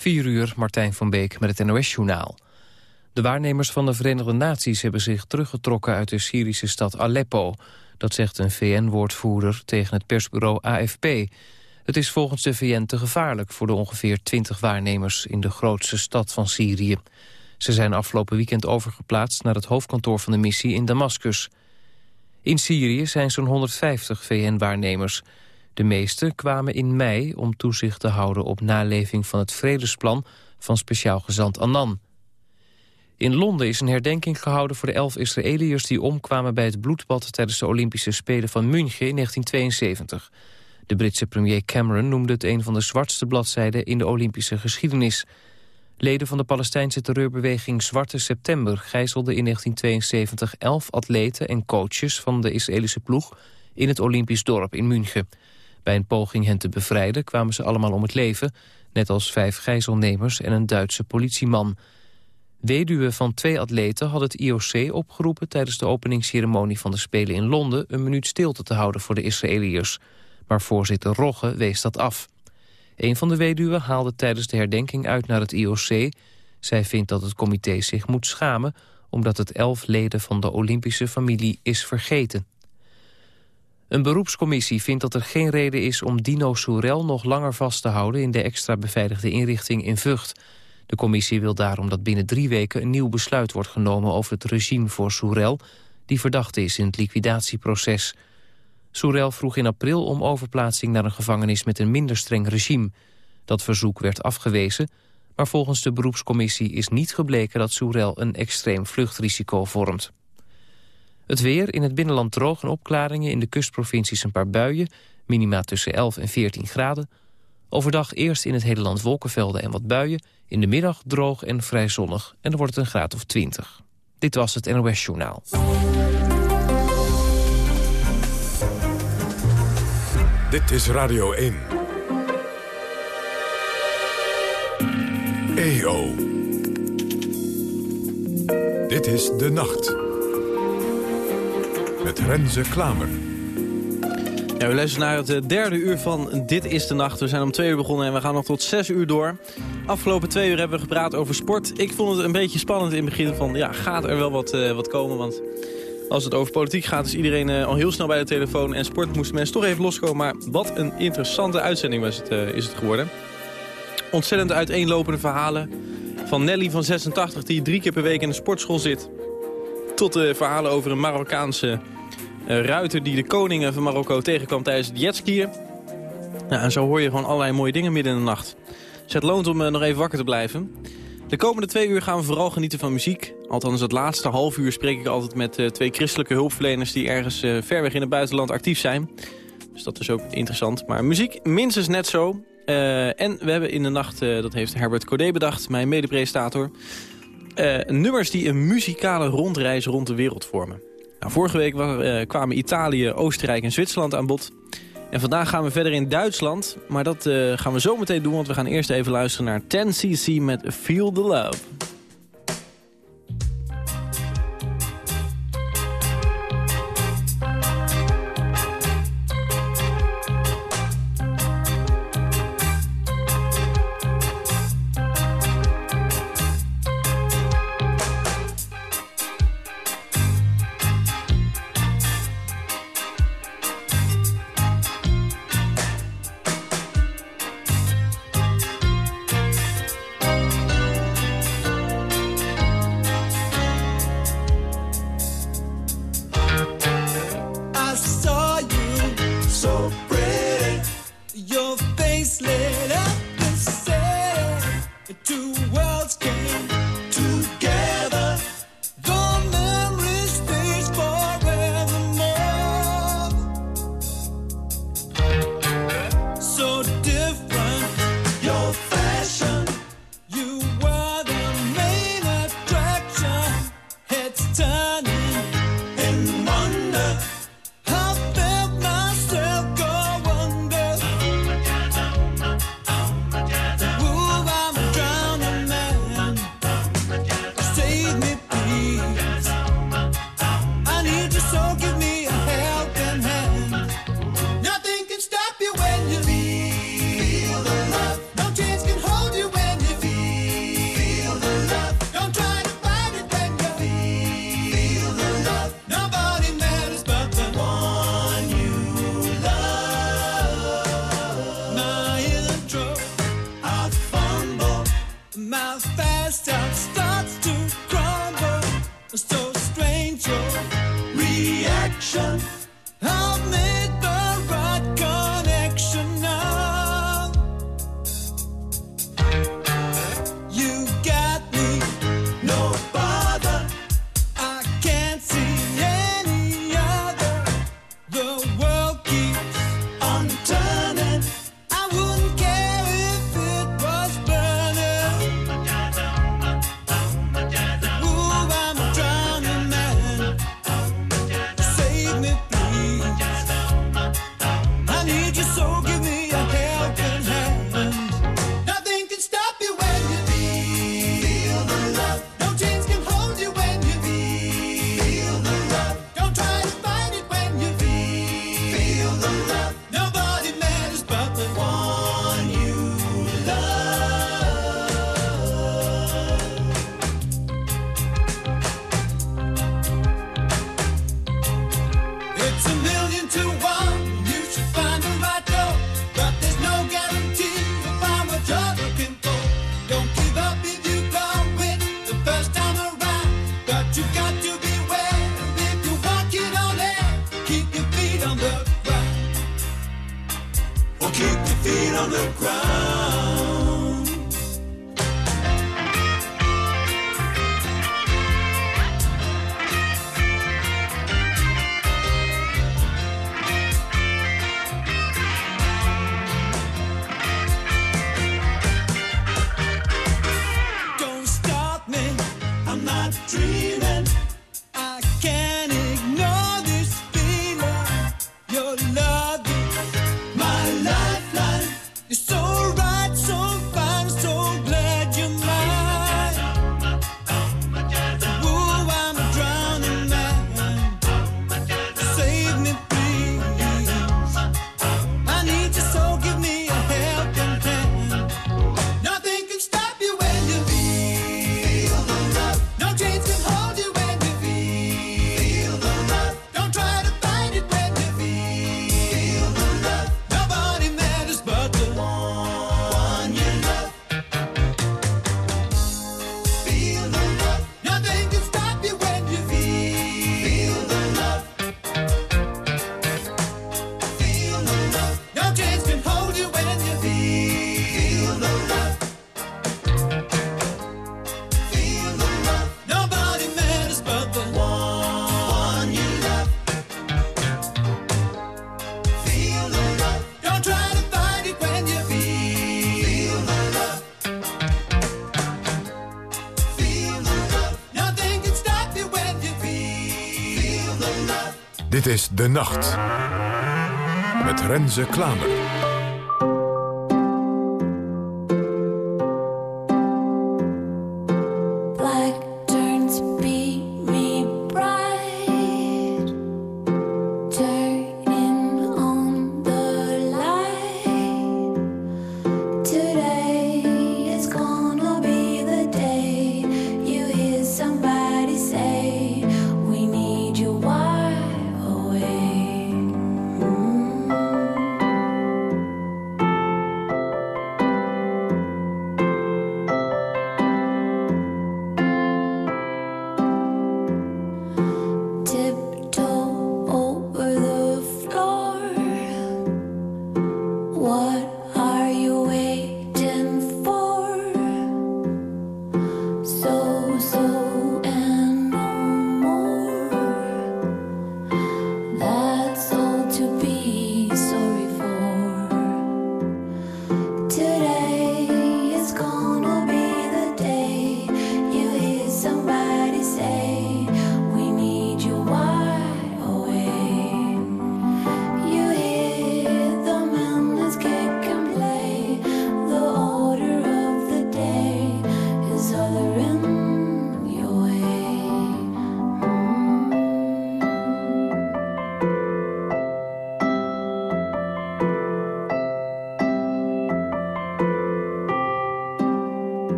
4 uur, Martijn van Beek met het NOS-journaal. De waarnemers van de Verenigde Naties hebben zich teruggetrokken uit de Syrische stad Aleppo. Dat zegt een VN-woordvoerder tegen het persbureau AFP. Het is volgens de VN te gevaarlijk voor de ongeveer 20 waarnemers in de grootste stad van Syrië. Ze zijn afgelopen weekend overgeplaatst naar het hoofdkantoor van de missie in Damascus. In Syrië zijn zo'n 150 VN-waarnemers. De meeste kwamen in mei om toezicht te houden op naleving van het vredesplan van speciaal gezant Annan. In Londen is een herdenking gehouden voor de elf Israëliërs die omkwamen bij het bloedbad tijdens de Olympische Spelen van München in 1972. De Britse premier Cameron noemde het een van de zwartste bladzijden in de Olympische geschiedenis. Leden van de Palestijnse terreurbeweging Zwarte September gijzelden in 1972 elf atleten en coaches van de Israëlische ploeg in het Olympisch dorp in München. Bij een poging hen te bevrijden kwamen ze allemaal om het leven... net als vijf gijzelnemers en een Duitse politieman. Weduwen van twee atleten had het IOC opgeroepen... tijdens de openingsceremonie van de Spelen in Londen... een minuut stilte te houden voor de Israëliërs. Maar voorzitter Rogge wees dat af. Een van de weduwen haalde tijdens de herdenking uit naar het IOC. Zij vindt dat het comité zich moet schamen... omdat het elf leden van de Olympische familie is vergeten. Een beroepscommissie vindt dat er geen reden is om Dino Soerel nog langer vast te houden in de extra beveiligde inrichting in Vught. De commissie wil daarom dat binnen drie weken een nieuw besluit wordt genomen over het regime voor Soerel, die verdachte is in het liquidatieproces. Soerel vroeg in april om overplaatsing naar een gevangenis met een minder streng regime. Dat verzoek werd afgewezen, maar volgens de beroepscommissie is niet gebleken dat Soerel een extreem vluchtrisico vormt. Het weer, in het binnenland droog en opklaringen... in de kustprovincies een paar buien, minima tussen 11 en 14 graden. Overdag eerst in het hele land wolkenvelden en wat buien. In de middag droog en vrij zonnig en dan wordt het een graad of 20. Dit was het NOS Journaal. Dit is Radio 1. EO. Dit is De Nacht met Renze Klamer. Ja, we luisteren naar het eh, derde uur van Dit is de Nacht. We zijn om twee uur begonnen en we gaan nog tot zes uur door. Afgelopen twee uur hebben we gepraat over sport. Ik vond het een beetje spannend in het begin van... ja, gaat er wel wat, uh, wat komen? Want als het over politiek gaat is iedereen uh, al heel snel bij de telefoon... en sport moesten mensen toch even loskomen. Maar wat een interessante uitzending was het, is het geworden. Ontzettend uiteenlopende verhalen. Van Nelly van 86 die drie keer per week in een sportschool zit... tot de verhalen over een Marokkaanse uh, ruiter die de koningen van Marokko tegenkwam tijdens het jetskiën. Ja, en zo hoor je gewoon allerlei mooie dingen midden in de nacht. Dus het loont om uh, nog even wakker te blijven. De komende twee uur gaan we vooral genieten van muziek. Althans, het laatste half uur spreek ik altijd met uh, twee christelijke hulpverleners... die ergens ver weg in het buitenland actief zijn. Dus dat is ook interessant. Maar muziek minstens net zo. en we hebben in de nacht, dat heeft Herbert Codé bedacht, mijn medepresentator... nummers die een muzikale rondreis rond de wereld vormen. Nou, vorige week uh, kwamen Italië, Oostenrijk en Zwitserland aan bod. En vandaag gaan we verder in Duitsland. Maar dat uh, gaan we zo meteen doen, want we gaan eerst even luisteren naar 10cc met Feel the Love. Is De Nacht. Met Renze Klamer.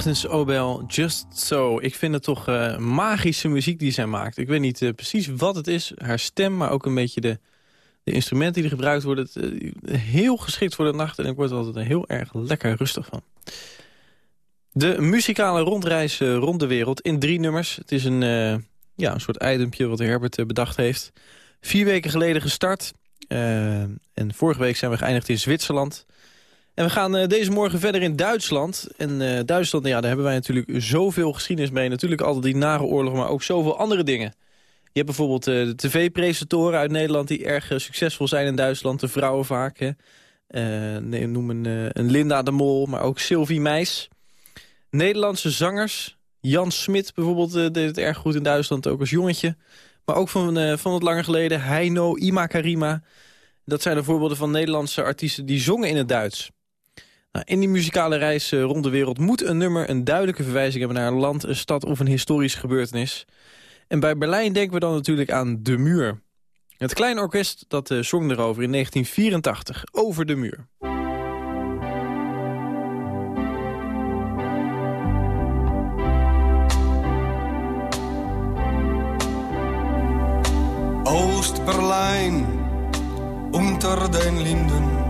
Achtens Obel, Just So. Ik vind het toch uh, magische muziek die zij maakt. Ik weet niet uh, precies wat het is, haar stem, maar ook een beetje de, de instrumenten die gebruikt worden. Uh, heel geschikt voor de nacht en ik word er altijd heel erg lekker rustig van. De muzikale rondreis rond de wereld in drie nummers. Het is een, ja, een soort itempje wat Herbert bedacht heeft. Vier weken geleden gestart. en vorige week zijn we geëindigd in Zwitserland... En we gaan uh, deze morgen verder in Duitsland. En uh, Duitsland, ja, daar hebben wij natuurlijk zoveel geschiedenis mee. Natuurlijk altijd die nare oorlog, maar ook zoveel andere dingen. Je hebt bijvoorbeeld uh, de tv-presentatoren uit Nederland... die erg succesvol zijn in Duitsland, de vrouwen vaak. Hè. Noem een, Linda de Mol, maar ook Sylvie Meis. Nederlandse zangers, Jan Smit bijvoorbeeld deed het erg goed in Duitsland, ook als jongetje. Maar ook van, van wat langer geleden, Heino, Ima Karima... Dat zijn de voorbeelden van Nederlandse artiesten die zongen in het Duits. Nou, in die muzikale reis eh, rond de wereld moet een nummer een duidelijke verwijzing hebben naar een land, een stad of een historische gebeurtenis. En bij Berlijn denken we dan natuurlijk aan De Muur. Het kleine orkest dat uh, zong erover in 1984, Over de Muur. Oost-Berlijn, unter den Linden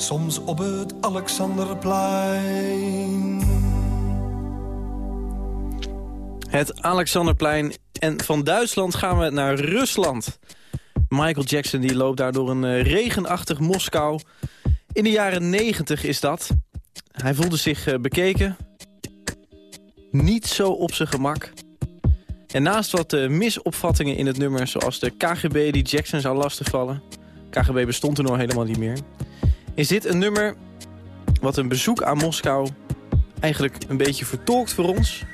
soms op het Alexanderplein. Het Alexanderplein. En van Duitsland gaan we naar Rusland. Michael Jackson die loopt daar door een eh, regenachtig Moskou. In de jaren 90 is dat. Hij voelde zich eh, bekeken. Niet zo op zijn gemak. En naast wat uh, misopvattingen in het nummer... zoals de KGB die Jackson zou lastigvallen... KGB bestond er nog helemaal niet meer... is dit een nummer wat een bezoek aan Moskou... eigenlijk een beetje vertolkt voor ons...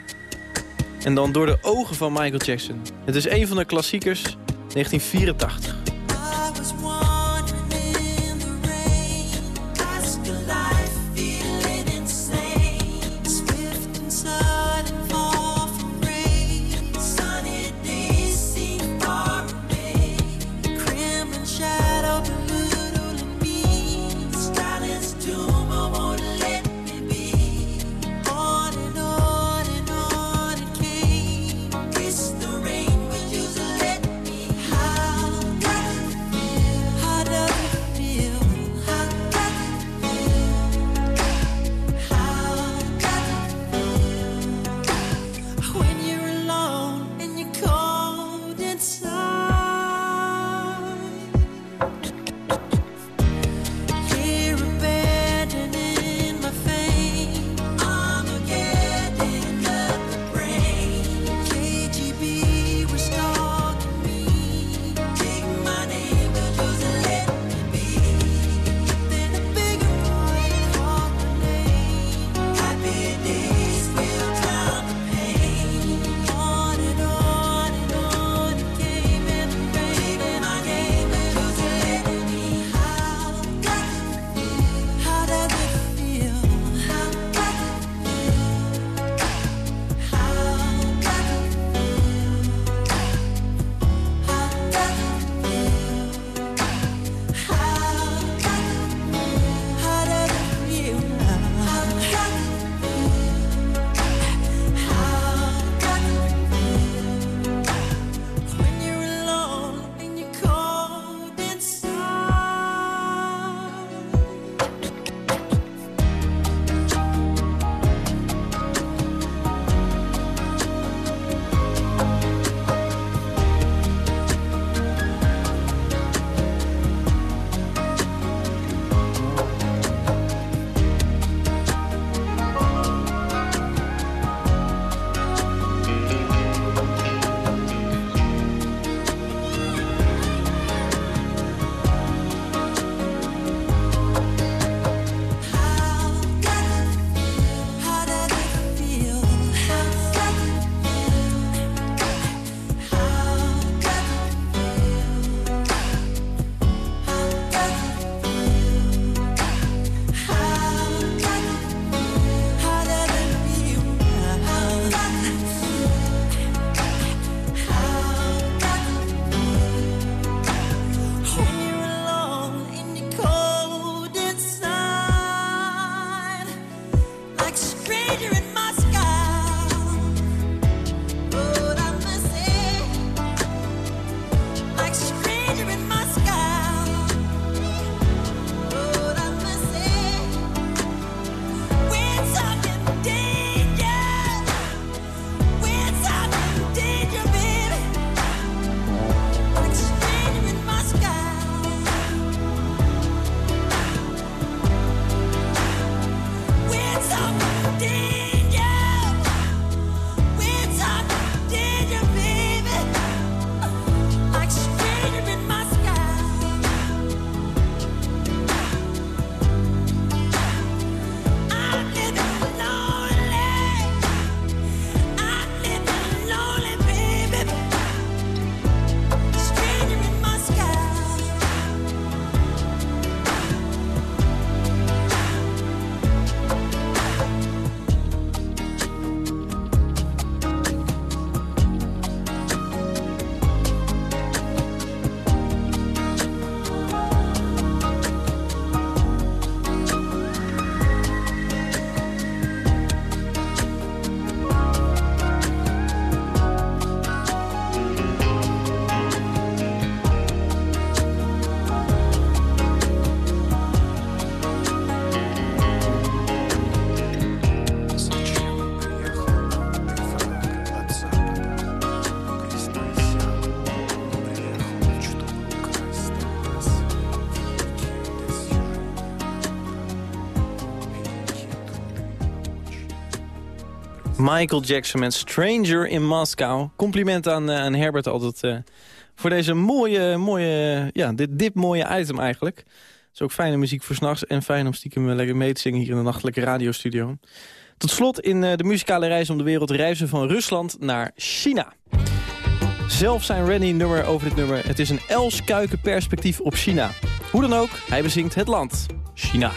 En dan door de ogen van Michael Jackson. Het is een van de klassiekers, 1984. Michael Jackson met Stranger in Moskou. Compliment aan, uh, aan Herbert altijd uh, voor deze mooie, mooie, ja, dit, dit mooie item eigenlijk. Het is ook fijne muziek voor s'nachts en fijn om stiekem lekker mee te zingen hier in de nachtelijke radiostudio. Tot slot in de muzikale reis om de wereld reizen van Rusland naar China. Zelf zijn Rennie nummer over dit nummer. Het is een Els Kuiken perspectief op China. Hoe dan ook, hij bezingt het land. China.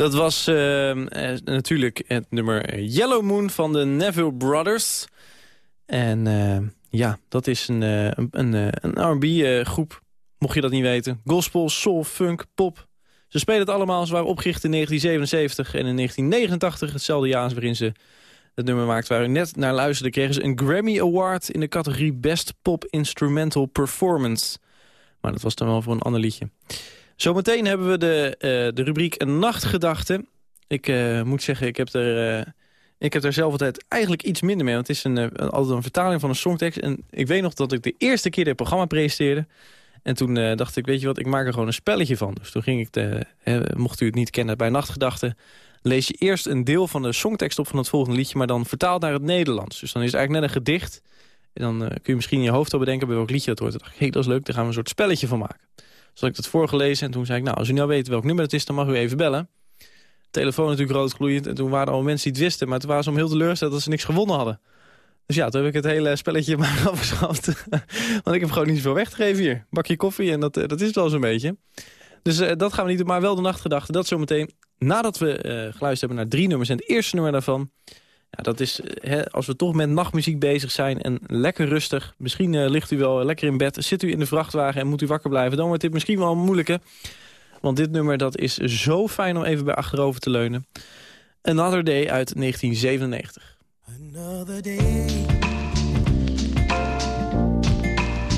Dat was uh, natuurlijk het nummer Yellow Moon van de Neville Brothers. En uh, ja, dat is een, een, een, een R&B groep, mocht je dat niet weten. Gospel, soul, funk, pop. Ze spelen het allemaal. Ze waren opgericht in 1977 en in 1989, hetzelfde jaar waarin ze het nummer maakten waar u net naar luisterde... kregen ze een Grammy Award in de categorie Best Pop Instrumental Performance. Maar dat was dan wel voor een ander liedje. Zometeen hebben we de, uh, de rubriek Nachtgedachten. Ik uh, moet zeggen, ik heb, er, uh, ik heb er zelf altijd eigenlijk iets minder mee. Want het is een, altijd een vertaling van een songtekst. En ik weet nog dat ik de eerste keer dit programma presenteerde... En toen dacht ik, weet je wat, ik maak er gewoon een spelletje van. Dus toen ging ik, de, mocht u het niet kennen, bij Nachtgedachten... lees je eerst een deel van de songtekst op van het volgende liedje... maar dan vertaald naar het Nederlands. Dus dan is het eigenlijk net een gedicht... En dan kun je misschien in je hoofd al bedenken bij welk liedje dat hoort. Dan dacht ik, hey, dat is leuk, daar gaan we een soort spelletje van maken. Dus had ik dat voorgelezen en toen zei ik... nou, als u nou weet welk nummer het is, dan mag u even bellen. Telefoon natuurlijk roodgloeiend. En toen waren al mensen die het wisten. Maar toen waren ze om heel teleurgesteld dat ze niks gewonnen hadden. Dus ja, toen heb ik het hele spelletje maar afgeschaft. Want ik heb gewoon niet zoveel weg te geven hier. Bakje koffie en dat, eh, dat is het wel zo'n beetje. Dus uh, dat gaan we niet doen, maar wel de nachtgedachte. Dat zometeen nadat we uh, geluisterd hebben naar drie nummers. En het eerste nummer daarvan dat is, hè, als we toch met nachtmuziek bezig zijn en lekker rustig... misschien uh, ligt u wel lekker in bed, zit u in de vrachtwagen en moet u wakker blijven... dan wordt dit misschien wel moeilijker. Want dit nummer dat is zo fijn om even bij achterover te leunen. Another Day uit 1997. Another day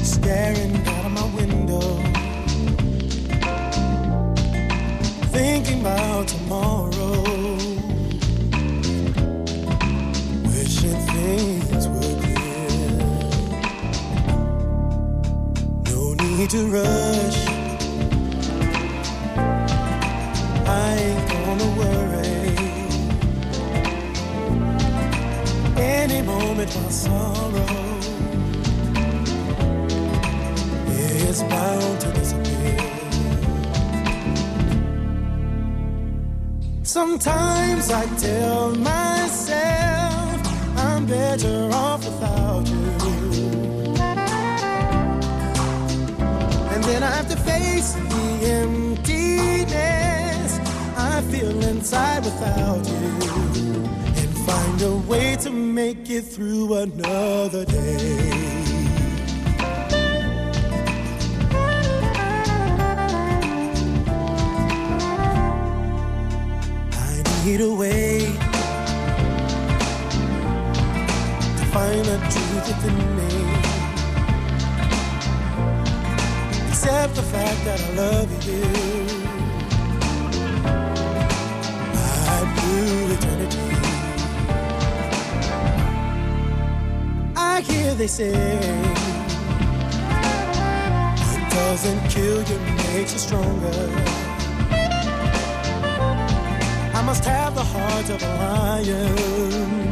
Staring my window Thinking about tomorrow things were clear. No need to rush. I ain't gonna worry. Any moment my sorrow is bound to disappear. Sometimes I tell myself better off without you. And then I have to face the emptiness I feel inside without you. And find a way to make it through another day. I need a way find the truth within me. Except the fact that I love you. My blue eternity. I hear they say it doesn't kill you, makes you stronger. I must have the heart of a lion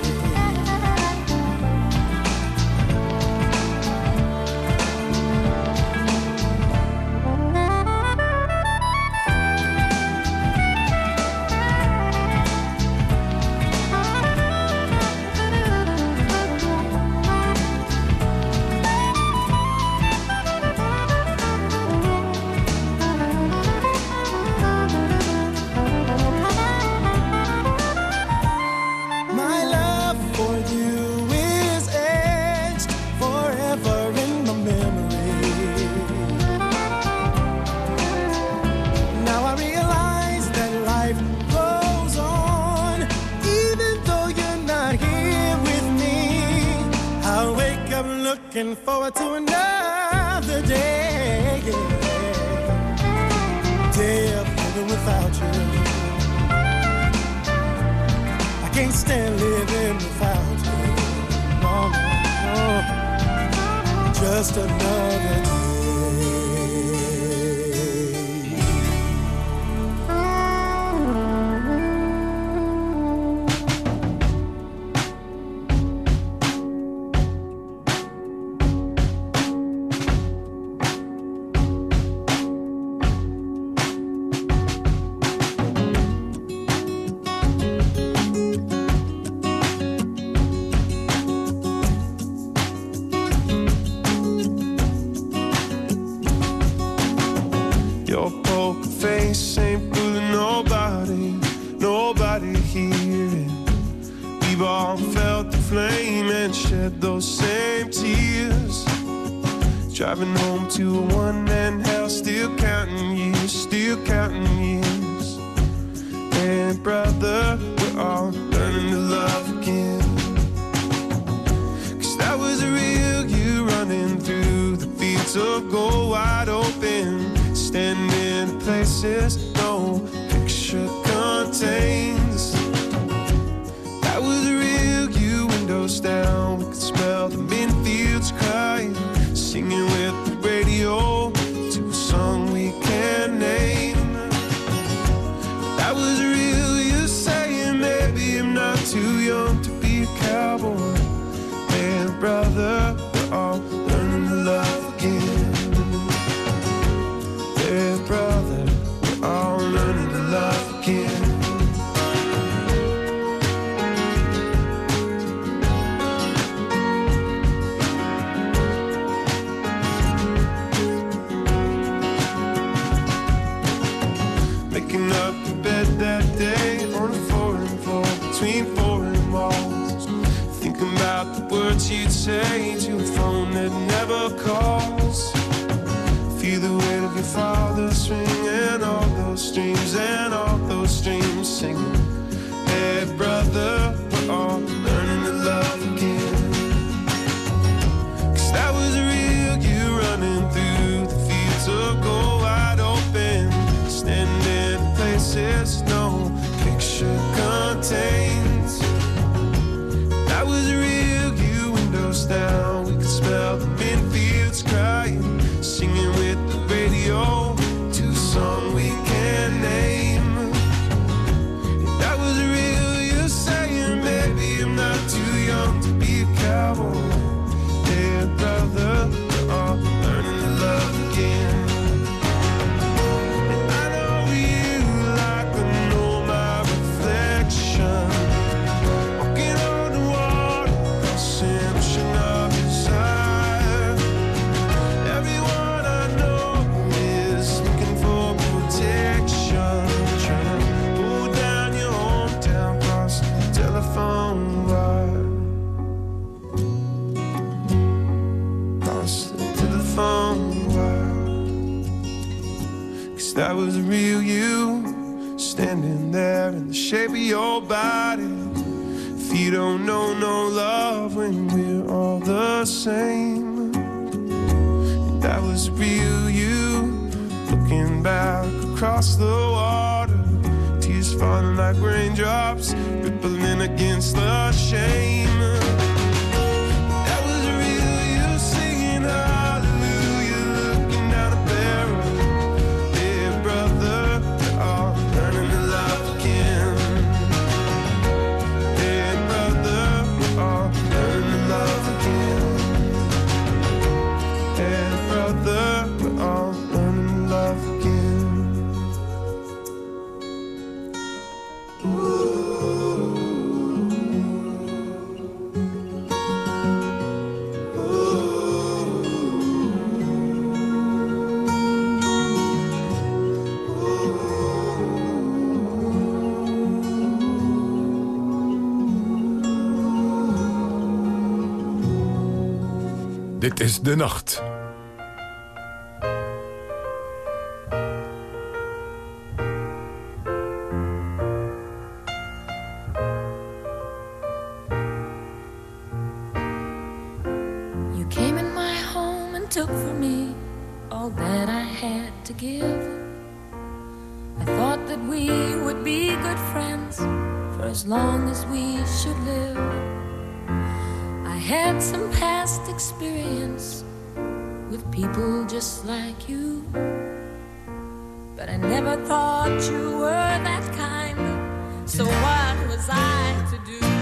faces, no picture contained. say to a phone that never calls. Feel the weight of your father swinging all those dreams and all. Dit is de nacht. You came in my home and took from me all that I had to give. I thought that we would be good friends for as long as we should live. had some past experience with people just like you. But I never thought you were that kind. So what was I to do?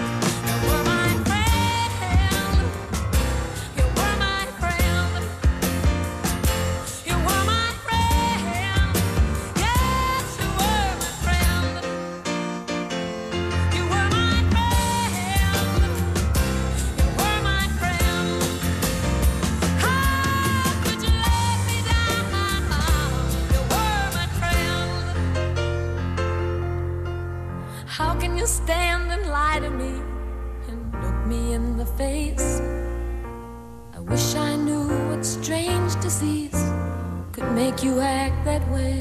Make you act that way.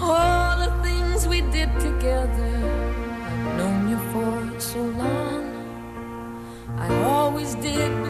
All the things we did together, I've known you for so long. I always did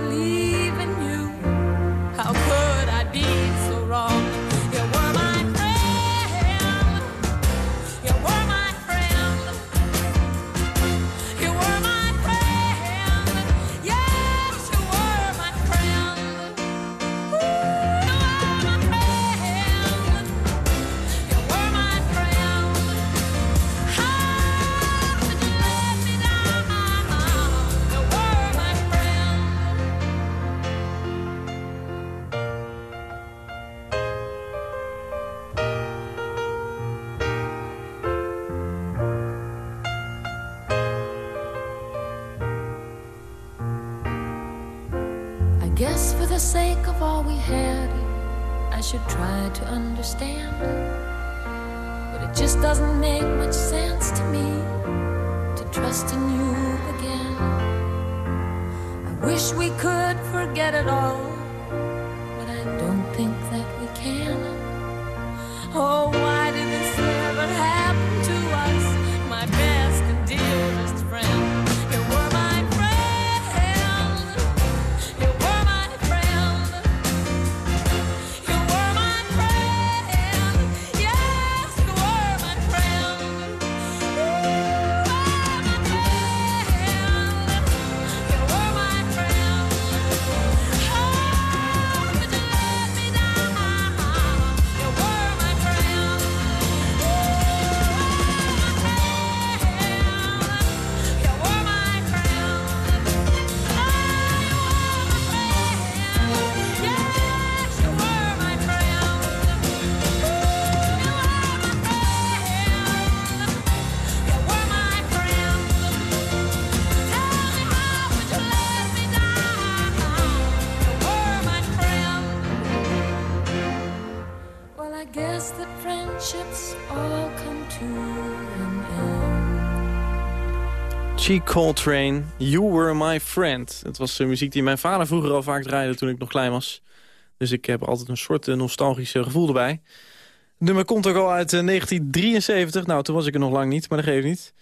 guess for the sake of all we had, I should try to understand. But it just doesn't make much sense to me to trust in you again. I wish we could forget it all, G. Coltrane, You Were My Friend. Het was de muziek die mijn vader vroeger al vaak draaide toen ik nog klein was. Dus ik heb altijd een soort eh, nostalgisch eh, gevoel erbij. Het nummer komt ook al uit eh, 1973. Nou, toen was ik er nog lang niet, maar dat geeft niet.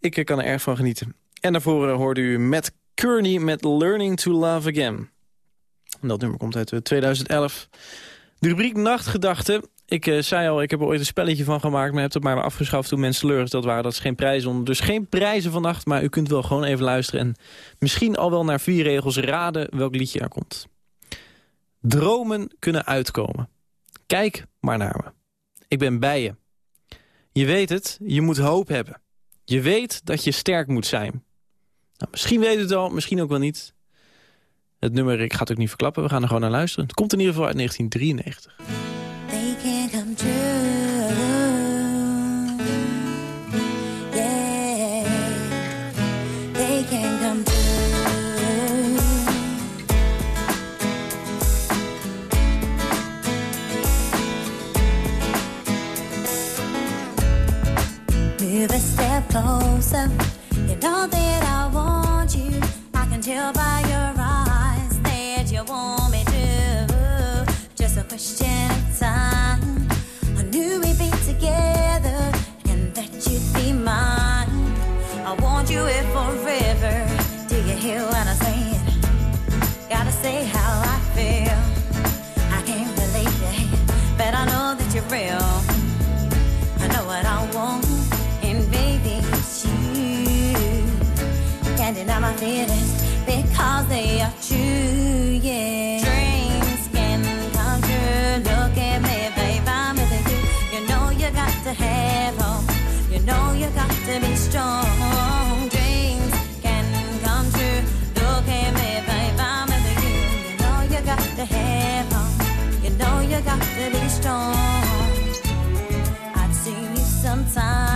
Ik eh, kan er erg van genieten. En daarvoor eh, hoorde u Matt Kearney met Learning to Love Again. Dat nummer komt uit eh, 2011. De rubriek Nachtgedachten. Ik eh, zei al, ik heb er ooit een spelletje van gemaakt... maar heb het maar afgeschaft toen mensen teleurgesteld waren. Dat is geen prijzen onder. Dus geen prijzen vannacht, maar u kunt wel gewoon even luisteren... en misschien al wel naar vier regels raden welk liedje er komt. Dromen kunnen uitkomen. Kijk maar naar me. Ik ben bij je. Je weet het, je moet hoop hebben. Je weet dat je sterk moet zijn. Nou, misschien weet het al, misschien ook wel niet. Het nummer, ik ga het ook niet verklappen, we gaan er gewoon naar luisteren. Het komt in ieder geval uit 1993. Closer. You know that I want you. I can tell by your eyes that you want me to. Just a question of time. I knew we'd be together and that you'd be mine. I want you here forever. Do you hear what I'm saying? Gotta say how I feel. I can't believe it, but I know that you're real. Can't deny my feelings because they are true, yeah. Dreams can come true. Look at me, babe, I'm with you. You know you got to have hope. You know you got to be strong. Dreams can come true. Look at me, babe, I'm with you. You know you got to. You know you got to be strong. I've seen you sometimes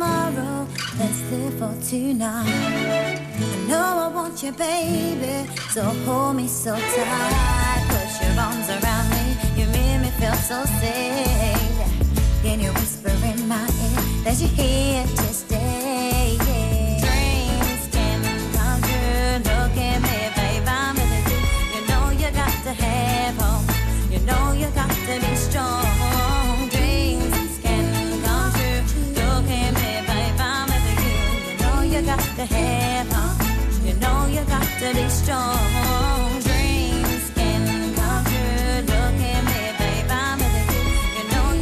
tomorrow. Let's live for tonight. I know I want you, baby. So hold me so tight. Put your arms around me. You make me feel so safe. Know you got know you got know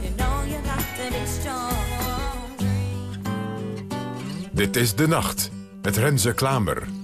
you know you got. Dit is De Nacht met Renze Klamer.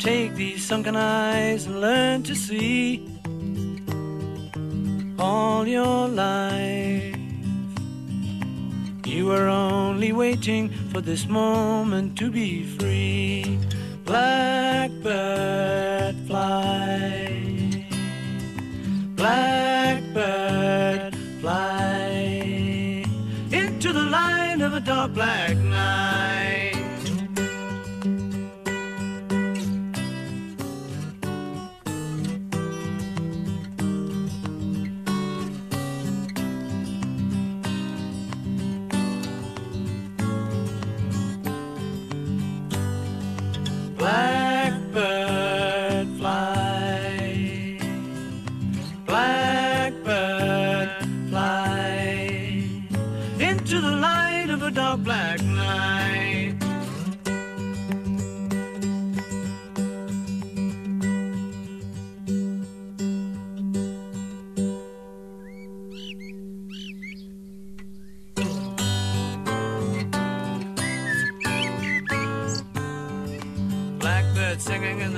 Take these sunken eyes and learn to see all your life. You were only waiting for this moment to be free. Blackbird fly. Blackbird fly into the light of a dark black.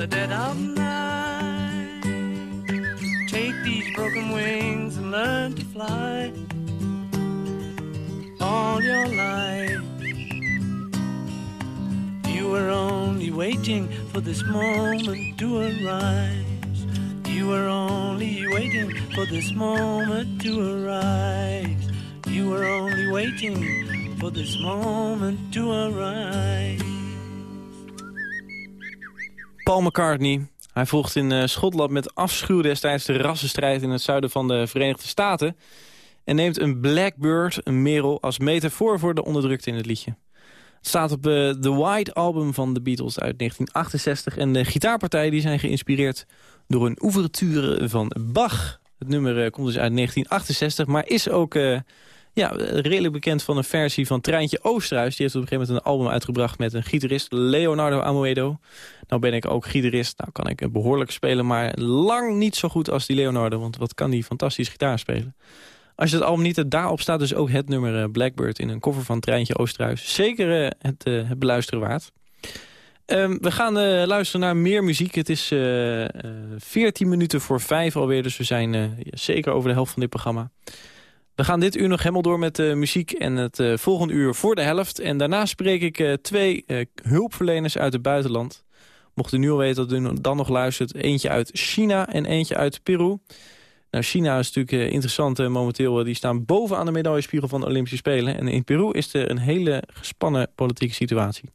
The dead of night. Take these broken wings and learn to fly. All your life, you were only waiting for this moment to arise. You were only waiting for this moment to arise. You were only waiting for this moment to arise. Paul McCartney. Hij volgt in eh, Schotland met afschuw destijds de rassenstrijd in het zuiden van de Verenigde Staten. En neemt een blackbird, een merel, als metafoor voor de onderdrukte in het liedje. Het staat op eh, The White Album van de Beatles uit 1968. En de gitaarpartijen die zijn geïnspireerd door een ouverture van Bach. Het nummer eh, komt dus uit 1968, maar is ook ja, redelijk bekend van een versie van Treintje Oosterhuis. Die heeft op een gegeven moment een album uitgebracht met een gitarist, Leonardo Amoedo. Nou ben ik ook gitarist, nou kan ik behoorlijk spelen, maar lang niet zo goed als die Leonardo. Want wat kan die fantastisch gitaar spelen. Als je het album niet hebt, daarop staat dus ook het nummer eh, Blackbird in een cover van Treintje Oosterhuis. Zeker eh, het, eh, het beluisteren waard. Ehm, we gaan luisteren naar meer muziek. Het is eh, 14 minuten voor 5 alweer, dus we zijn zeker over de helft van dit programma. We gaan dit uur nog helemaal door met uh, muziek en het uh, volgende uur voor de helft. En daarna spreek ik uh, twee hulpverleners uit het buitenland. Mocht u nu al weten dat u dan nog luistert. Eentje uit China en eentje uit Peru. Nou, China is natuurlijk interessant momenteel. die staan bovenaan de medaillespiegel van de Olympische Spelen. En in Peru is er een hele gespannen politieke situatie.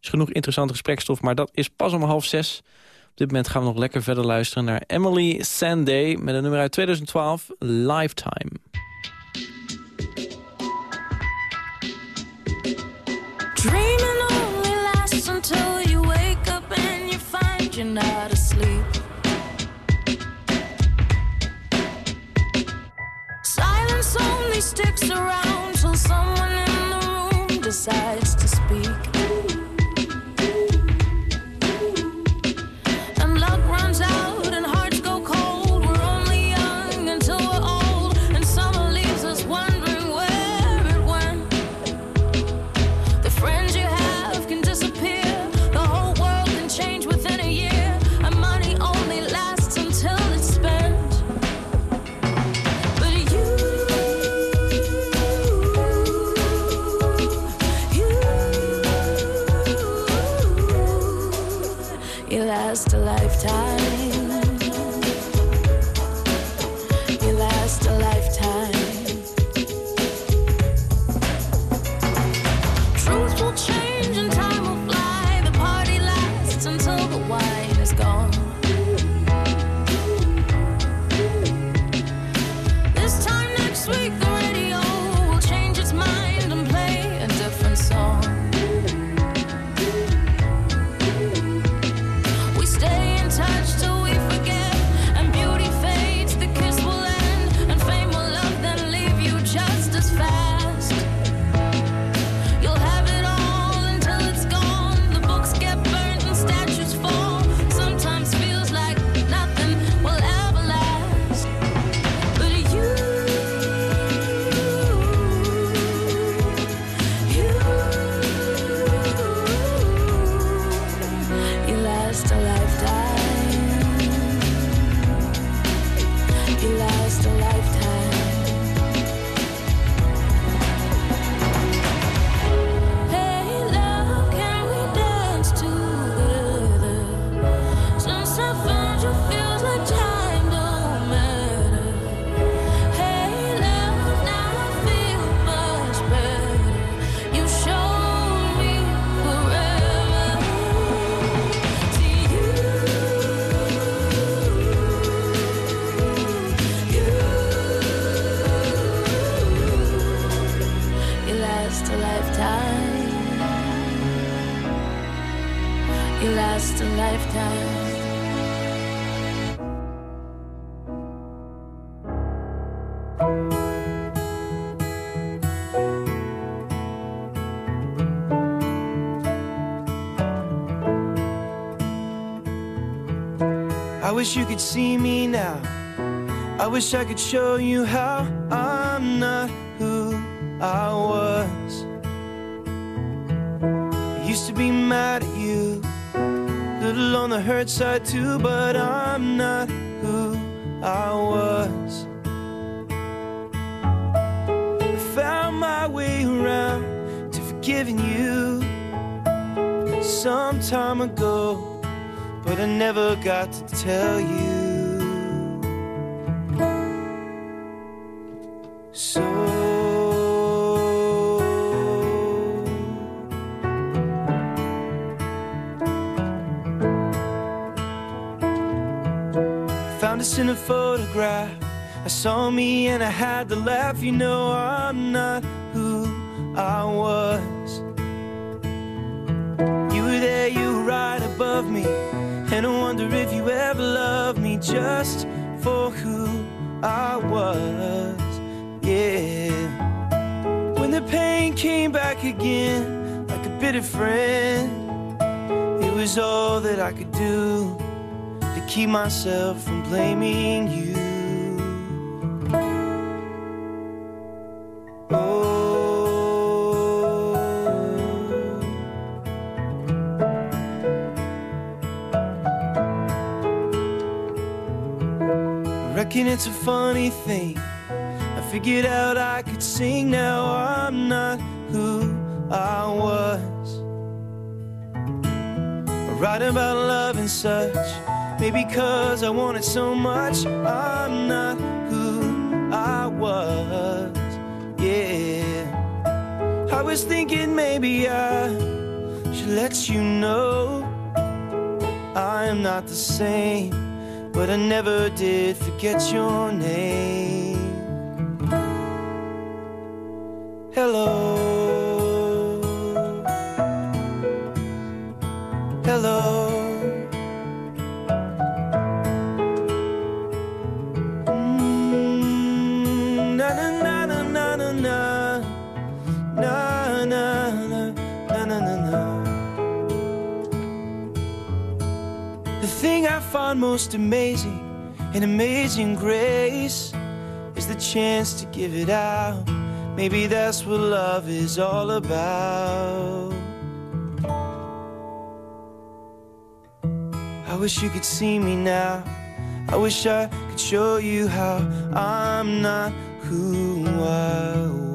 is genoeg interessante gesprekstof, maar dat is pas om half zes. Op dit moment gaan we nog lekker verder luisteren naar Emily Sandé... met een nummer uit 2012, Lifetime. Sticks around till someone in the room decides time. Wish you could see me now. I wish I could show you how I'm not who I was. I used to be mad at you, little on the hurt side too, but I'm not tell you. So. Found us in a photograph. I saw me and I had to laugh. You know, I'm not who I was. You were there, you were right above me. And I wonder if you ever loved me just for who I was. Yeah. When the pain came back again, like a bitter friend, it was all that I could do to keep myself from blaming you. It's a funny thing. I figured out I could sing now. I'm not who I was. I write about love and such. Maybe cause I want it so much. I'm not who I was. Yeah. I was thinking maybe I She lets you know I am not the same, but I never did forget your name. The thing I find most amazing in amazing grace is the chance to give it out. Maybe that's what love is all about. I wish you could see me now. I wish I could show you how I'm not who I was.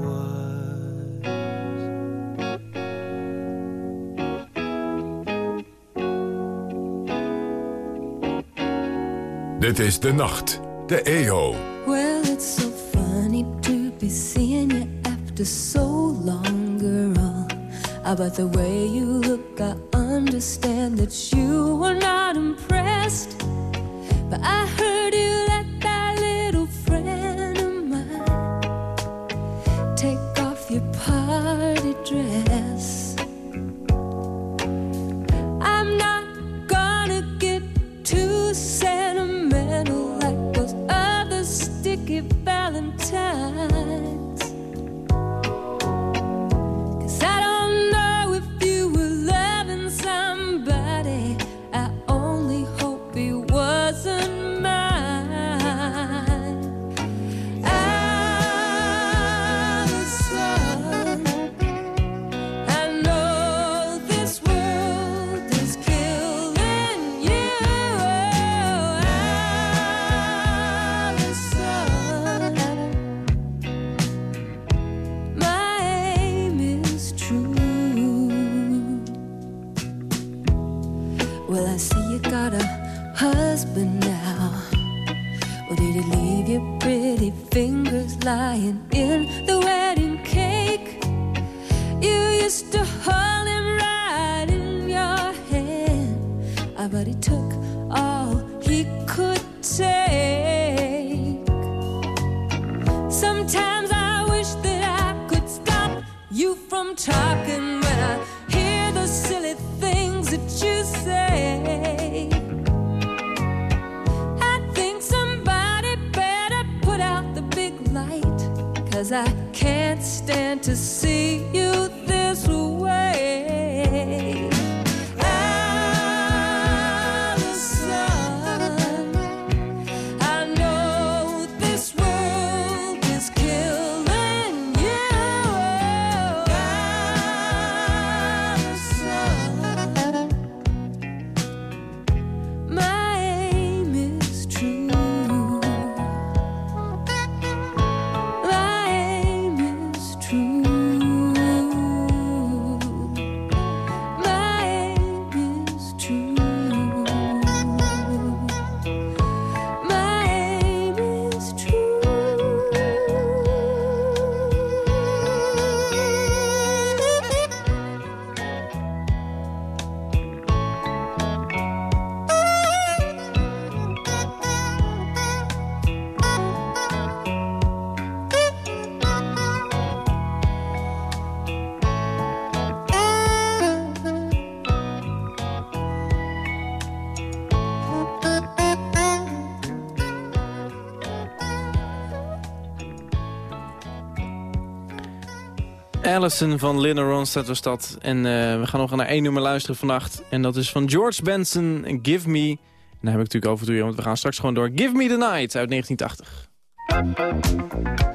Dit is De Nacht, de EO. Well, it's so funny to be seeing you after so long, girl. About the way you look, I understand that you were not impressed. But I heard Van Linda Ronstadt was dat. En eh, we gaan nog naar één nummer luisteren vannacht. En dat is van George Benson, Give Me... En daar heb ik natuurlijk over toe, want we gaan straks gewoon door. Give Me The Night uit 1980.